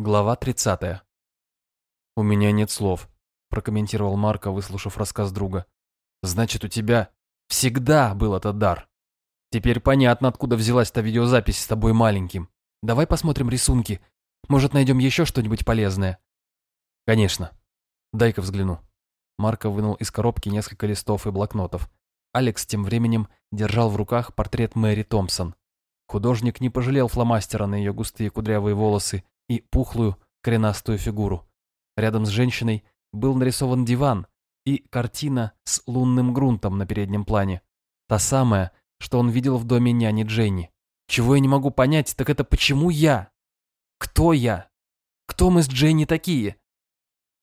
Глава 30. «У меня нет слов», – прокомментировал Марко, выслушав рассказ друга. «Значит, у тебя всегда был этот дар. Теперь понятно, откуда взялась та видеозапись с тобой маленьким. Давай посмотрим рисунки. Может, найдем еще что-нибудь полезное?» «Конечно. Дай-ка взгляну». Марко вынул из коробки несколько листов и блокнотов. Алекс тем временем держал в руках портрет Мэри Томпсон. Художник не пожалел фломастера на ее густые кудрявые волосы и пухлую, коренастую фигуру. Рядом с женщиной был нарисован диван и картина с лунным грунтом на переднем плане. Та самая, что он видел в доме няни Дженни. Чего я не могу понять, так это почему я? Кто я? Кто мы с Дженни такие?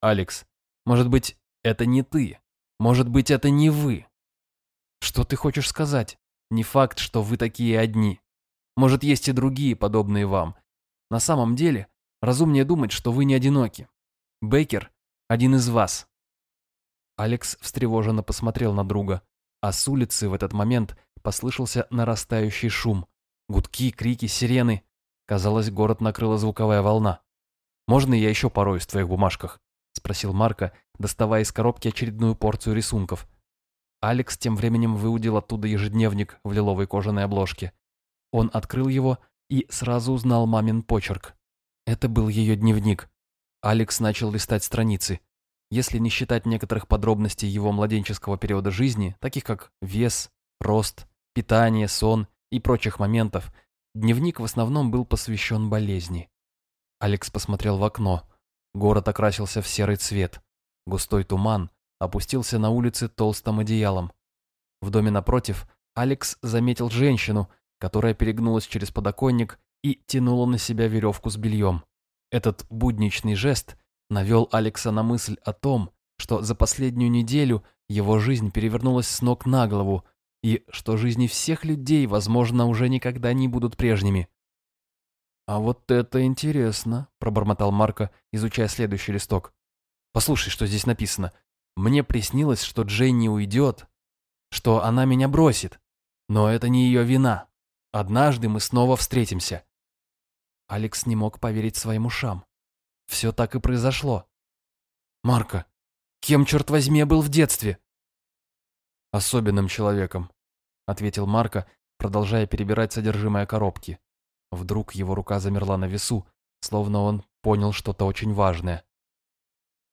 Алекс, может быть, это не ты? Может быть, это не вы? Что ты хочешь сказать? Не факт, что вы такие одни. Может, есть и другие, подобные вам. На самом деле, Разумнее думать, что вы не одиноки. Бейкер – один из вас». Алекс встревоженно посмотрел на друга, а с улицы в этот момент послышался нарастающий шум. Гудки, крики, сирены. Казалось, город накрыла звуковая волна. «Можно я еще пороюсь в твоих бумажках?» – спросил Марко, доставая из коробки очередную порцию рисунков. Алекс тем временем выудил оттуда ежедневник в лиловой кожаной обложке. Он открыл его и сразу узнал мамин почерк. Это был ее дневник. Алекс начал листать страницы. Если не считать некоторых подробностей его младенческого периода жизни, таких как вес, рост, питание, сон и прочих моментов, дневник в основном был посвящен болезни. Алекс посмотрел в окно. Город окрасился в серый цвет. Густой туман опустился на улице толстым одеялом. В доме напротив Алекс заметил женщину, которая перегнулась через подоконник и тянула на себя веревку с бельем. Этот будничный жест навел Алекса на мысль о том, что за последнюю неделю его жизнь перевернулась с ног на голову, и что жизни всех людей, возможно, уже никогда не будут прежними. «А вот это интересно», — пробормотал Марко, изучая следующий листок. «Послушай, что здесь написано. Мне приснилось, что Дженни уйдет, что она меня бросит. Но это не ее вина. Однажды мы снова встретимся. Алекс не мог поверить своим ушам. Все так и произошло. «Марко, кем, черт возьми, был в детстве?» «Особенным человеком», — ответил Марко, продолжая перебирать содержимое коробки. Вдруг его рука замерла на весу, словно он понял что-то очень важное.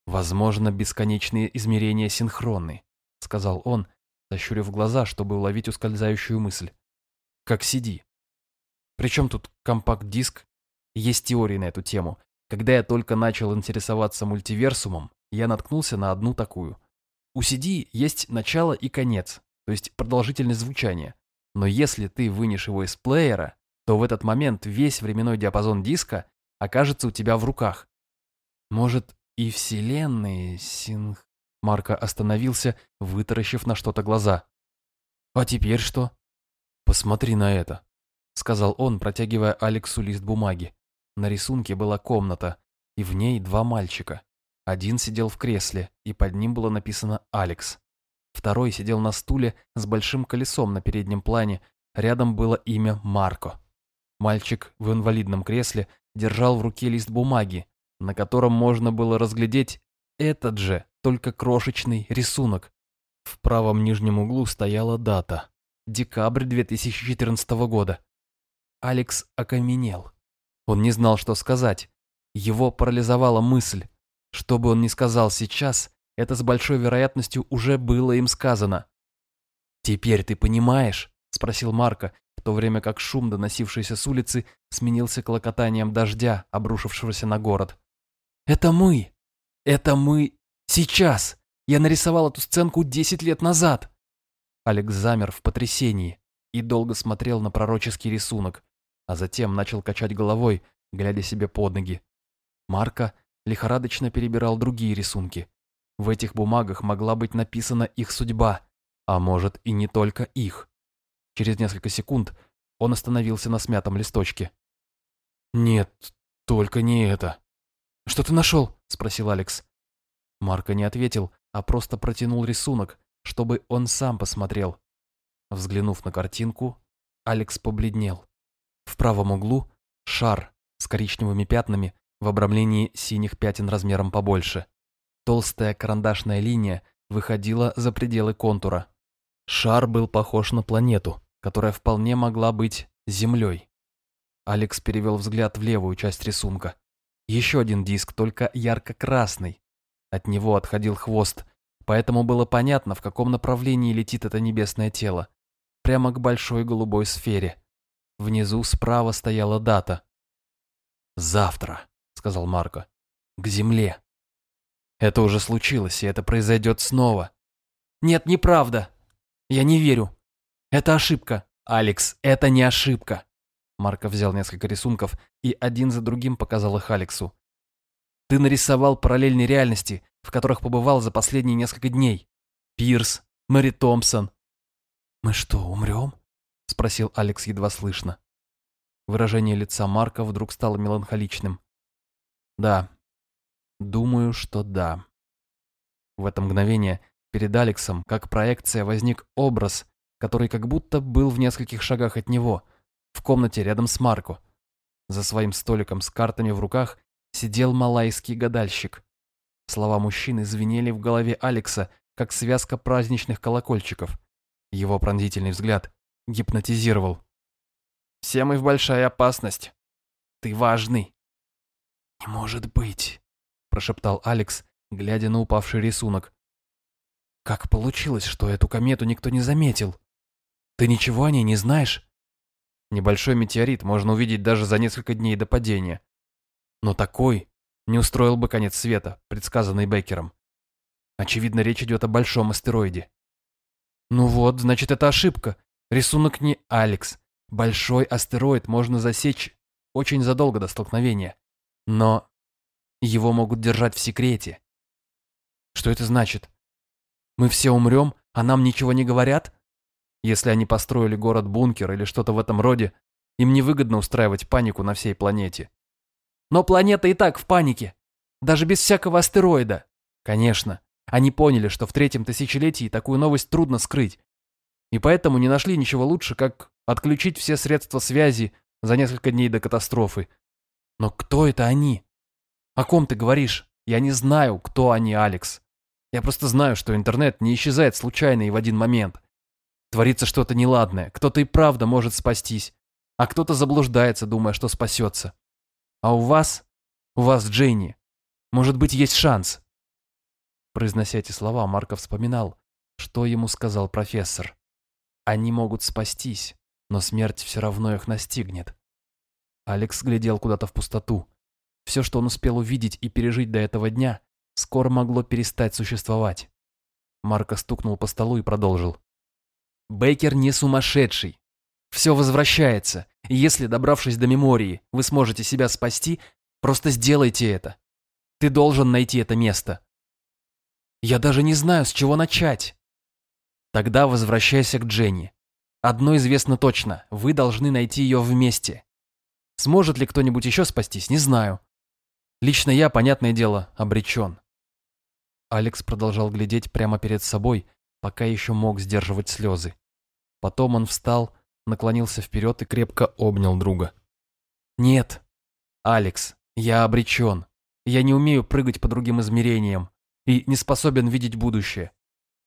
«Возможно, бесконечные измерения синхронны», — сказал он, сощурив глаза, чтобы уловить ускользающую мысль. «Как CD. Причем тут компакт-диск есть теории на эту тему. Когда я только начал интересоваться мультиверсумом, я наткнулся на одну такую. У CD есть начало и конец, то есть продолжительность звучания. Но если ты вынешь его из плеера, то в этот момент весь временной диапазон диска окажется у тебя в руках. Может, и вселенные синх... Марко остановился, вытаращив на что-то глаза. «А теперь что?» «Посмотри на это», — сказал он, протягивая Алексу лист бумаги. На рисунке была комната, и в ней два мальчика. Один сидел в кресле, и под ним было написано «Алекс». Второй сидел на стуле с большим колесом на переднем плане, рядом было имя Марко. Мальчик в инвалидном кресле держал в руке лист бумаги, на котором можно было разглядеть этот же, только крошечный рисунок. В правом нижнем углу стояла дата – декабрь 2014 года. Алекс окаменел. Он не знал, что сказать. Его парализовала мысль. Что бы он ни сказал сейчас, это с большой вероятностью уже было им сказано. «Теперь ты понимаешь?» – спросил Марко, в то время как шум, доносившийся с улицы, сменился клокотанием дождя, обрушившегося на город. «Это мы! Это мы! Сейчас! Я нарисовал эту сценку десять лет назад!» Алекс замер в потрясении и долго смотрел на пророческий рисунок, а затем начал качать головой, глядя себе под ноги. Марко лихорадочно перебирал другие рисунки. В этих бумагах могла быть написана их судьба, а может и не только их. Через несколько секунд он остановился на смятом листочке. «Нет, только не это». «Что ты нашел?» – спросил Алекс. Марко не ответил, а просто протянул рисунок, чтобы он сам посмотрел. Взглянув на картинку, Алекс побледнел. В правом углу шар с коричневыми пятнами в обрамлении синих пятен размером побольше. Толстая карандашная линия выходила за пределы контура. Шар был похож на планету, которая вполне могла быть Землей. Алекс перевел взгляд в левую часть рисунка. Еще один диск, только ярко-красный. От него отходил хвост, поэтому было понятно, в каком направлении летит это небесное тело. Прямо к большой голубой сфере. Внизу справа стояла дата. «Завтра», — сказал Марко. «К земле». «Это уже случилось, и это произойдет снова». «Нет, неправда. Я не верю. Это ошибка». «Алекс, это не ошибка». Марко взял несколько рисунков и один за другим показал их Алексу. «Ты нарисовал параллельные реальности, в которых побывал за последние несколько дней. Пирс, Мэри Томпсон». «Мы что, умрем?» — спросил Алекс едва слышно. Выражение лица Марка вдруг стало меланхоличным. «Да, думаю, что да». В это мгновение перед Алексом, как проекция, возник образ, который как будто был в нескольких шагах от него, в комнате рядом с Марко. За своим столиком с картами в руках сидел малайский гадальщик. Слова мужчины звенели в голове Алекса, как связка праздничных колокольчиков. Его пронзительный взгляд гипнотизировал. «Все мы в большая опасность. Ты важный». «Не может быть», — прошептал Алекс, глядя на упавший рисунок. «Как получилось, что эту комету никто не заметил?» Ты ничего о ней не знаешь? Небольшой метеорит можно увидеть даже за несколько дней до падения. Но такой не устроил бы конец света, предсказанный Беккером. Очевидно, речь идет о большом астероиде. Ну вот, значит, это ошибка. Рисунок не Алекс. Большой астероид можно засечь очень задолго до столкновения. Но его могут держать в секрете. Что это значит? Мы все умрем, а нам ничего не говорят? Если они построили город-бункер или что-то в этом роде, им невыгодно устраивать панику на всей планете. Но планета и так в панике. Даже без всякого астероида. Конечно. Они поняли, что в третьем тысячелетии такую новость трудно скрыть. И поэтому не нашли ничего лучше, как отключить все средства связи за несколько дней до катастрофы. Но кто это они? О ком ты говоришь? Я не знаю, кто они, Алекс. Я просто знаю, что интернет не исчезает случайно и в один момент. Творится что-то неладное, кто-то и правда может спастись, а кто-то заблуждается, думая, что спасется. А у вас, у вас, Дженни, может быть, есть шанс. Произнося эти слова, Марков вспоминал, что ему сказал профессор. Они могут спастись, но смерть все равно их настигнет. Алекс глядел куда-то в пустоту. Все, что он успел увидеть и пережить до этого дня, скоро могло перестать существовать. Марко стукнул по столу и продолжил. Бейкер не сумасшедший. Все возвращается, если, добравшись до мемории, вы сможете себя спасти, просто сделайте это. Ты должен найти это место. Я даже не знаю, с чего начать. Тогда возвращайся к Дженни. Одно известно точно, вы должны найти ее вместе. Сможет ли кто-нибудь еще спастись, не знаю. Лично я, понятное дело, обречен. Алекс продолжал глядеть прямо перед собой, пока еще мог сдерживать слезы. Потом он встал, наклонился вперед и крепко обнял друга. «Нет, Алекс, я обречен. Я не умею прыгать по другим измерениям и не способен видеть будущее.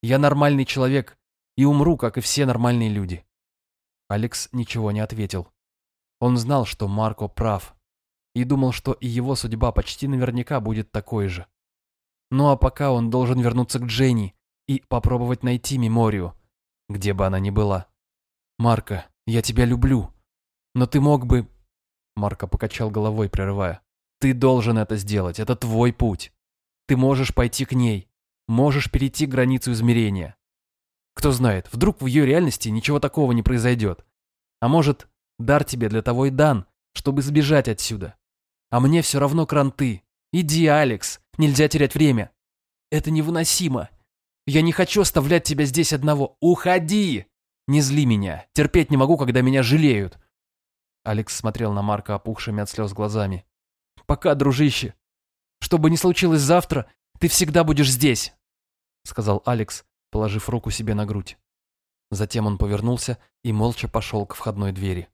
Я нормальный человек и умру, как и все нормальные люди». Алекс ничего не ответил. Он знал, что Марко прав, и думал, что и его судьба почти наверняка будет такой же. Ну а пока он должен вернуться к Дженни и попробовать найти Меморию, где бы она ни была. «Марко, я тебя люблю, но ты мог бы...» Марко покачал головой, прерывая. «Ты должен это сделать, это твой путь. Ты можешь пойти к ней, можешь перейти границу измерения. Кто знает, вдруг в ее реальности ничего такого не произойдет. А может, дар тебе для того и дан, чтобы сбежать отсюда. А мне все равно кранты. Иди, Алекс, нельзя терять время. Это невыносимо. Я не хочу оставлять тебя здесь одного. Уходи! Не зли меня. Терпеть не могу, когда меня жалеют. Алекс смотрел на Марка опухшими от слез глазами. «Пока, дружище. Что бы ни случилось завтра, ты всегда будешь здесь», — сказал Алекс, положив руку себе на грудь. Затем он повернулся и молча пошел к входной двери.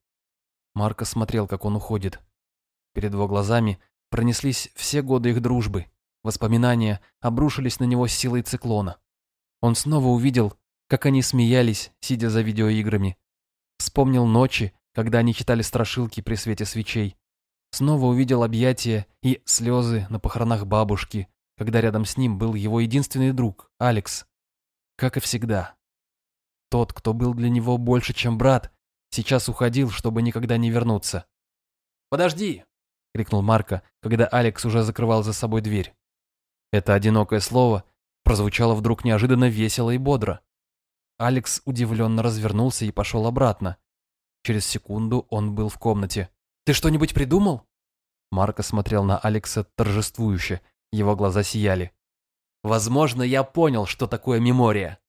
Марко смотрел, как он уходит. Перед его глазами пронеслись все годы их дружбы. Воспоминания обрушились на него с силой циклона. Он снова увидел, как они смеялись, сидя за видеоиграми. Вспомнил ночи, когда они читали страшилки при свете свечей. Снова увидел объятия и слезы на похоронах бабушки, когда рядом с ним был его единственный друг, Алекс. Как и всегда. Тот, кто был для него больше, чем брат, сейчас уходил, чтобы никогда не вернуться. «Подожди!» — крикнул Марко, когда Алекс уже закрывал за собой дверь. Это одинокое слово прозвучало вдруг неожиданно весело и бодро. Алекс удивленно развернулся и пошел обратно. Через секунду он был в комнате. «Ты что-нибудь придумал?» Марко смотрел на Алекса торжествующе, его глаза сияли. «Возможно, я понял, что такое мемория.